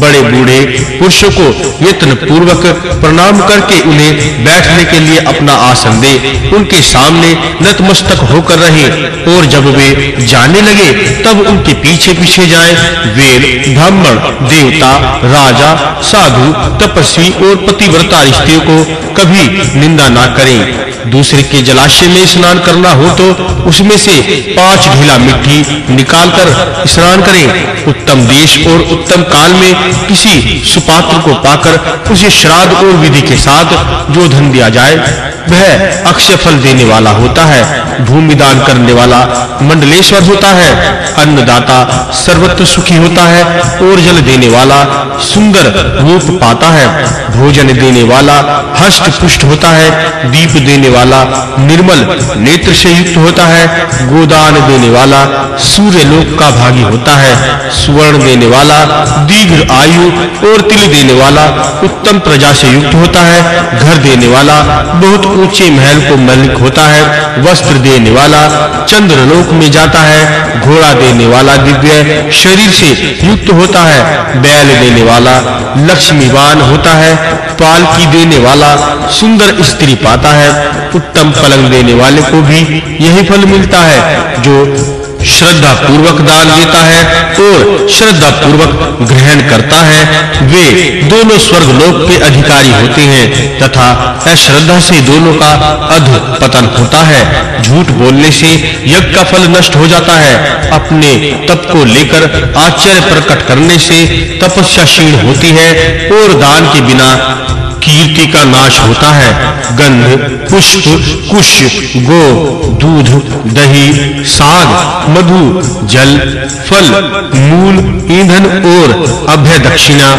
बड़े बूढ़े पुरुषों को यत्न पूर्वक प्रणाम करके उन्हें बैठने के लिए अपना आसन दे। उनके सामने नतमस्तक होकर रहे और जब वे जाने लगे, तब उनके पीछे-पीछे जाएँ। वेद ब्राह्मण, देवता, राजा, साधु, तपस्वी और पतिव्रता स्त्रियों को कभी निंदा ना करें। दूसरे के जलाशय में स्नान करना हो तो उसमें से पाँच ढीला मिट्टी निकालकर स्नान करें। उत्तम देश और उत्तम काल में किसी सुपात्र को पाकर उसे श्राद्ध और विधि के साथ जो धन दिया जाए वह अक्षय फल देने वाला होता है भूमि दान करने वाला मंडलेश्वर होता है, अन्नदाता सर्वत्र सुखी होता है और जल देने वाला सुंदर रूप पाता है, भोजन देने वाला हष्ट पुष्ट होता है, दीप देने वाला निर्मल नेत्र से युक्त होता है, गोदान देने वाला सूर्य लोक का भागी होता है, सुवर्ण देने वाला दीर्घ आयु और तिल देने वाला उत्तम प्रजा से युक्त होता है, घर देने वाला बहुत ऊँचे महल को मालिक होता है, वस्त्र देने वाला, चंद्रलोक में जाता है, घोड़ा देने वाला दिव्य, शरीर से युक्त होता है, बैल देने वाला, लक्ष्मीवान होता है, पालकी देने वाला, सुंदर स्त्री पाता है, उत्तम पलंग देने वाले को भी यही फल मिलता है, जो श्रद्धा पूर्वक दान देता है और श्रद्धा पूर्वक ग्रहण करता है। वे दोनों स्वर्ग लोक के अधिकारी होते हैं तथा अश्रद्धा से दोनों का अध पतन होता है। झूठ बोलने से यज्ञ का फल नष्ट हो जाता है। अपने तप को लेकर आश्चर्य प्रकट करने से तपस्या क्षीण होती है और दान के बिना कीर्ति का नाश होता है। गंध, पुष्प, कुश गो दूध, दही, साग, मधु, जल, फल, मूल, ईंधन और अभय दक्षिणा।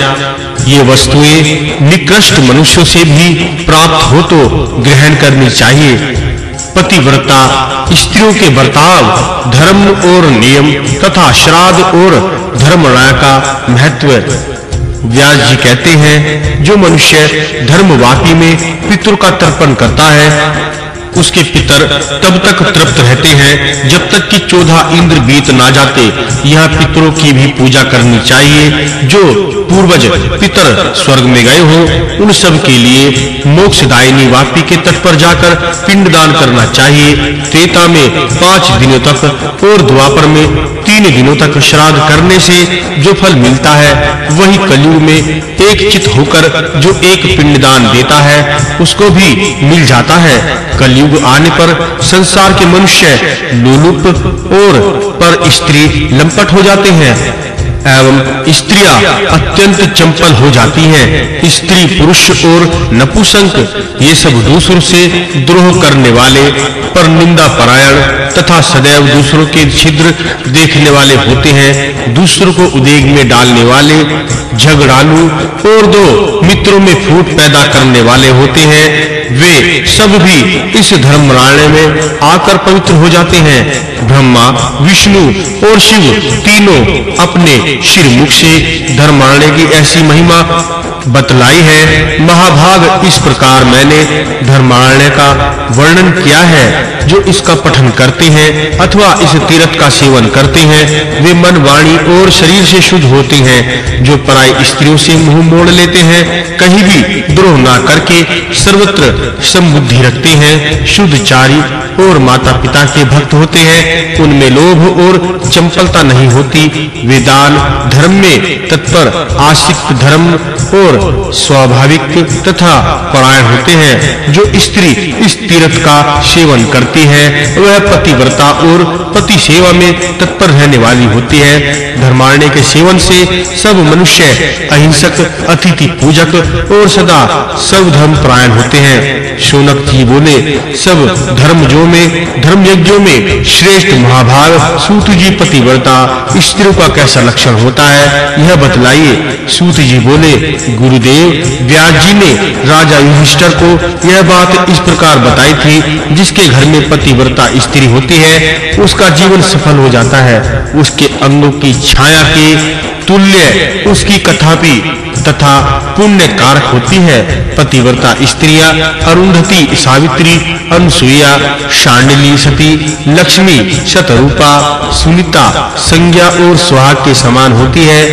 ये वस्तुएँ निकृष्ट मनुष्यों से भी प्राप्त हो तो ग्रहण करनी चाहिए। पतिव्रता, स्त्रियों के बर्ताव, धर्म और नियम तथा श्राद्ध और धर्मणा का महत्व व्यास जी कहते हैं जो मनुष्य धर्मवापी में पितृ का तर्पण करता है उसके पितर तब तक तृप्त रहते हैं, जब तक कि चौदह इंद्र बीत ना जाते। यह पितरों की भी पूजा करनी चाहिए। जो पूर्वज पितर स्वर्ग में गए हो, उन सब के लिए मोक्षदायिनी वापी के तट पर जाकर पिंडदान करना चाहिए। त्रेता में पाँच दिनों तक और द्वापर में तीन दिनों तक श्राद्ध करने से जो फल मिलता है, वही कलयुग में एक चित होकर जो एक पिंडदान देता है, उसको भी मिल जाता है। कलयुग आने पर संसार के मनुष्य लोलुप और पर स्त्री लंपट हो जाते हैं, एवं स्त्रियाँ अत्यंत चंपल हो जाती हैं। स्त्री, पुरुष और नपुसंक, ये सब दूसरों से द्रोह करने वाले, पर निंदा परायण तथा सदैव दूसरों के छिद्र देखने वाले होते हैं। दूसरों को उदेग में डालने वाले, झगड़ालू और दो मित्रों में फूट पैदा करने वाले होते हैं। वे सब भी इस धर्मराणे में आकर पवित्र हो जाते हैं। ब्रह्मा, विष्णु और शिव तीनों अपने शिर मुख से धर्मराणे की ऐसी महिमा बतलाई है। महाभाग, इस प्रकार मैंने धर्मारण्य का वर्णन किया है। जो इसका पठन करते हैं अथवा इस तीर्थ का सेवन करते हैं, वे मन, वाणी और शरीर से शुद्ध होते हैं, जो पराई स्त्रियों से मुँह मोड़ लेते हैं, कहीं भी द्रोह ना करके सर्वत्र समबुद्धि रखते हैं शुद्धचारी और माता-पिता के भक्त होते हैं, उनमें लोभ और चंपलता नहीं होती। वे दान धर्म में तत्पर आशिक धर्म और स्वाभाविक तथा परायण होते हैं, जो स्त्री इस तीर्थ का सेवन करती है, वह पतिव्रता और पति सेवा में तत्पर रहने वाली होती है। धर्मारण्य के सेवन से सब मनुष्य, अहिंसक, अतिथि पूजक और सदा सब धर्म परायण होते हैं। शौनक जी बोले, सब धर्म जो में धर्म यज्ञों में श्रेष्ठ महाभाग सूत जी पतिव्रता, स्त्रियों का कैसा लक्षण होता है, यह बतलाइए। सूत जी बोले, गुरुदेव, व्यास जी ने राजा युधिष्ठिर को यह बात इस प्रकार बताई थी, जिसके घर में पतिव्रता स्त्री होती है, उसका जीवन सफल हो जाता है, उसके अंगों की छाया के तुल्य उसकी कथापि तथा पुण्य कारक होती है। पतिव्रता स्त्रियाँ अरुंधति सावित्री, अनसुईया शांडिली सती, लक्ष्मी, शतरूपा, सुनीता, संज्ञा और सुहाग के समान होती है।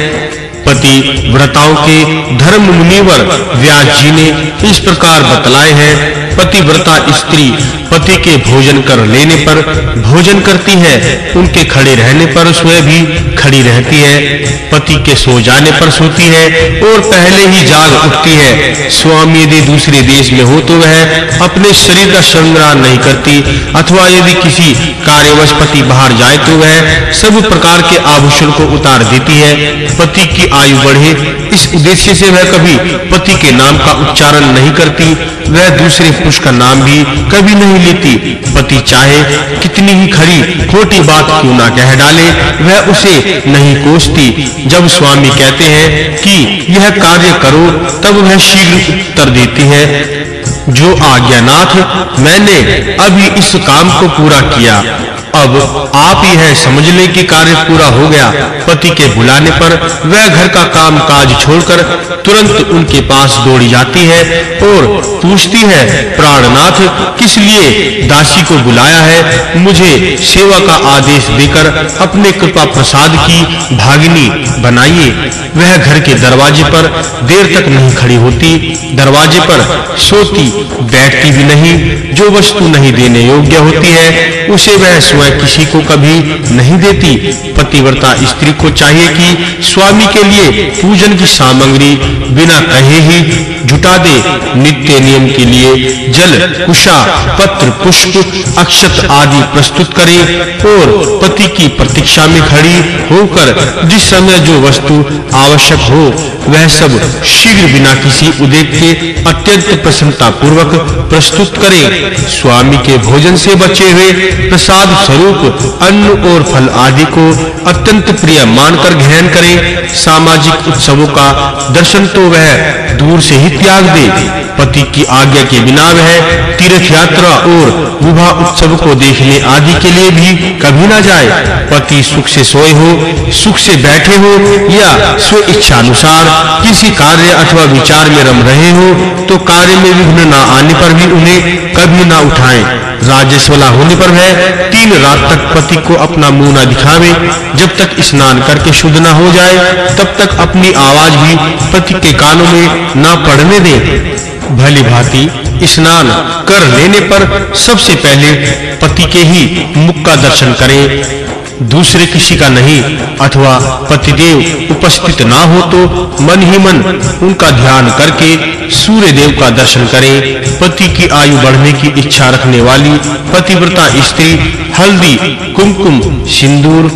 पति व्रताओं के धर्म मुनिवर व्यास जी ने इस प्रकार बतलाए हैं। पतिव्रता स्त्री पति के भोजन कर लेने पर भोजन करती है। उनके खड़े रहने पर स्वयं भी खड़ी रहती है। पति के सो जाने पर सोती है और पहले ही जाग उठती है। स्वामी यदि दूसरे देश में हो तो वह अपने शरीर का श्रृंगार नहीं करती, अथवा यदि किसी कार्यवश पति बाहर जाए तो वह सब प्रकार के आभूषण को उतार देती है। पति की आयु बढ़े, इस उद्देश्य से वह कभी पति के नाम का उच्चारण नहीं करती। वह दूसरे पुरुष का नाम भी कभी नहीं लेती। पति चाहे कितनी ही खरी खोटी बात क्यों ना कह डाले, वह उसे नहीं कोसती। जब स्वामी कहते हैं कि यह कार्य करो, तब वह शीघ्र उत्तर देती है, जो आज्ञानाथ, मैंने अभी इस काम को पूरा किया। अब आप यह समझ लें कि कार्य पूरा हो गया। पति के बुलाने पर वह घर का काम काज छोड़कर तुरंत उनके पास दौड़ी जाती है और पूछती है, प्राणनाथ, किस लिए दासी को बुलाया है? मुझे सेवा का आदेश देकर अपने कृपा प्रसाद की भागिनी बनाइए। वह घर के दरवाजे पर देर तक नहीं खड़ी होती। दरवाजे पर सोती, बैठती भी नहीं। जो वस्तु नहीं देने योग्य होती है, उसे वह स्वयं किसी को कभी नहीं देती। पतिव्रता स्त्री को चाहिए कि स्वामी के लिए पूजन की सामग्री बिना कहे ही जुटा दे। नित्य नियम के लिए जल, कुशा, पत्र, पुष्प, अक्षत आदि प्रस्तुत करे और पति की प्रतीक्षा में खड़ी होकर जिस समय जो वस्तु आवश्यक हो, वह सब शीघ्र बिना किसी उदेक के अत्यंत प्रसन्नता पूर्वक प्रस्तुत करे। स्वामी के भोजन से बचे हुए प्रसाद स्वरूप, अन्न और फल आदि को अत्यंत प्रिय मानकर ग्रहण करें। सामाजिक उत्सवों का दर्शन तो वह दूर से ही त्याग दे। पति की आज्ञा के बिना वह तीर्थ यात्रा और विवाह उत्सव को देखने आदि के लिए भी कभी ना जाए। पति सुख से सोए हो, सुख से बैठे हो या स्व इच्छा अनुसार किसी कार्य अथवा विचार में रम रहे हो तो कार्य में विघ्न न आने पर भी उन्हें कभी ना उठाएँ। राजस्वला होने पर वह तीन रात तक पति को अपना मुँह न दिखावे। जब तक स्नान करके शुद्ध ना हो जाए, तब तक अपनी आवाज़ भी पति के कानों में ना पड़ने दे। भली भांति स्नान कर लेने पर सबसे पहले पति के ही मुख का दर्शन करें। दूसरे किसी का नहीं, अथवा पतिदेव उपस्थित ना हो तो मन ही मन उनका ध्यान करके सूर्य देव का दर्शन करें। पति की आयु बढ़ने की इच्छा रखने वाली पतिव्रता स्त्री हल्दी, कुमकुम, सिंदूर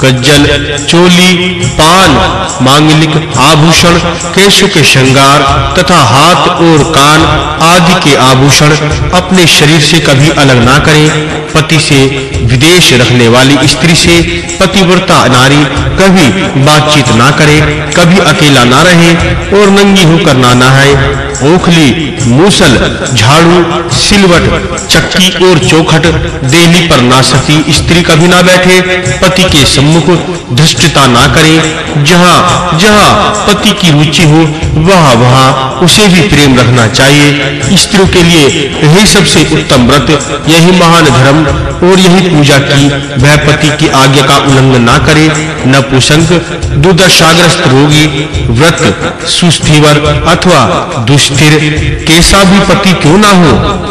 कज्जल चोली, पान, मांगलिक आभूषण, केशों के श्रृंगार तथा हाथ और कान आदि के आभूषण अपने शरीर से कभी अलग ना करें। पति से विदेश रखने वाली स्त्री से पतिव्रता नारी कभी बातचीत ना करे, कभी अकेला ना रहे और नंगी होकर ना नहाए। ओखली, मूसल, झाड़ू, सिलवट, चक्की और चौखट देली पर ना सती स्त्री कभी ना बैठे, पति के सम्मुख धृष्टता ना करे। जहाँ जहाँ पति की रुचि हो, वहाँ वहाँ उसे भी प्रेम रखना चाहिए। स्त्रियों के लिए यही सबसे उत्तम व्रत, यही महान धर्म और यही पूजा की वह पति की आज्ञा का उल्लंघन ना करे। न पुशंक दुर्दशाग्रस्त रोगी, व्रत सुस्थिवर अथवा दुस्थिर कैसा भी पति क्यों ना हो,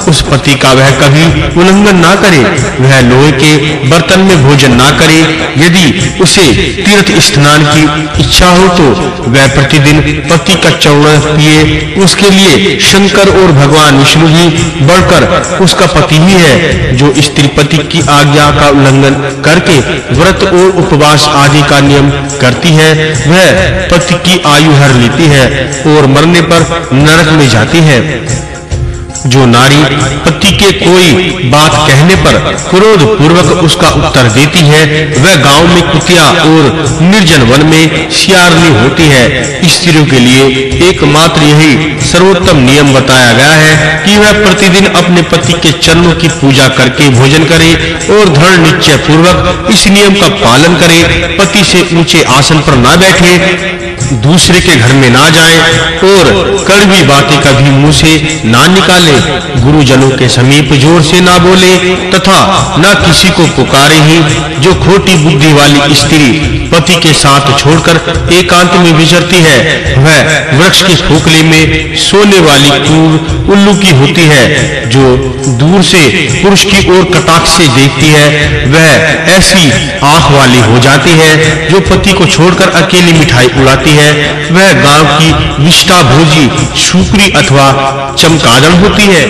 उस पति का वह कभी उल्लंघन ना करे, वह लोहे के बर्तन में भोजन ना करे। यदि उसे तीर्थ स्नान की इच्छा हो तो वह प्रतिदिन पति का चौड़ पिए। उसके लिए शंकर और भगवान विष्णु ही बढ़कर उसका पति ही है, जो स्त्री पति की आज्ञा का उल्लंघन करके व्रत और उपवास आदि का नियम करती है। वह पति की आयु हर लेती है और मरने पर नरक में जाती है। जो नारी पति के कोई बात कहने पर क्रोध पूर्वक उसका उत्तर देती है, वह गाँव में कुतिया और निर्जन वन में सियारनी होती है। स्त्रियों के लिए एकमात्र यही सर्वोत्तम नियम बताया गया है कि वह प्रतिदिन अपने पति के चरणों की पूजा करके भोजन करे और दृढ़ निश्चय पूर्वक इस नियम का पालन करे। पति से ऊँचे आसन पर ना बैठे दूसरे के घर में ना जाए और कड़वी बातें कभी मुँह से ना निकाले। गुरुजनों के समीप ज़ोर से ना बोले तथा न किसी को पुकारे ही। जो खोटी बुद्धि वाली स्त्री पति के साथ छोड़कर एकांत में विचरती है, वह वृक्ष की खोखले में सोने वाली कूर उल्लू की होती है। जो दूर से पुरुष की ओर कटाक्ष से देखती है, वह ऐसी आँख वाली हो जाती है, जो पति को छोड़कर अकेली मिठाई उड़ाती है वह गाँव की विष्टा भोजी शुक्री अथवा चमकादड़ होती है।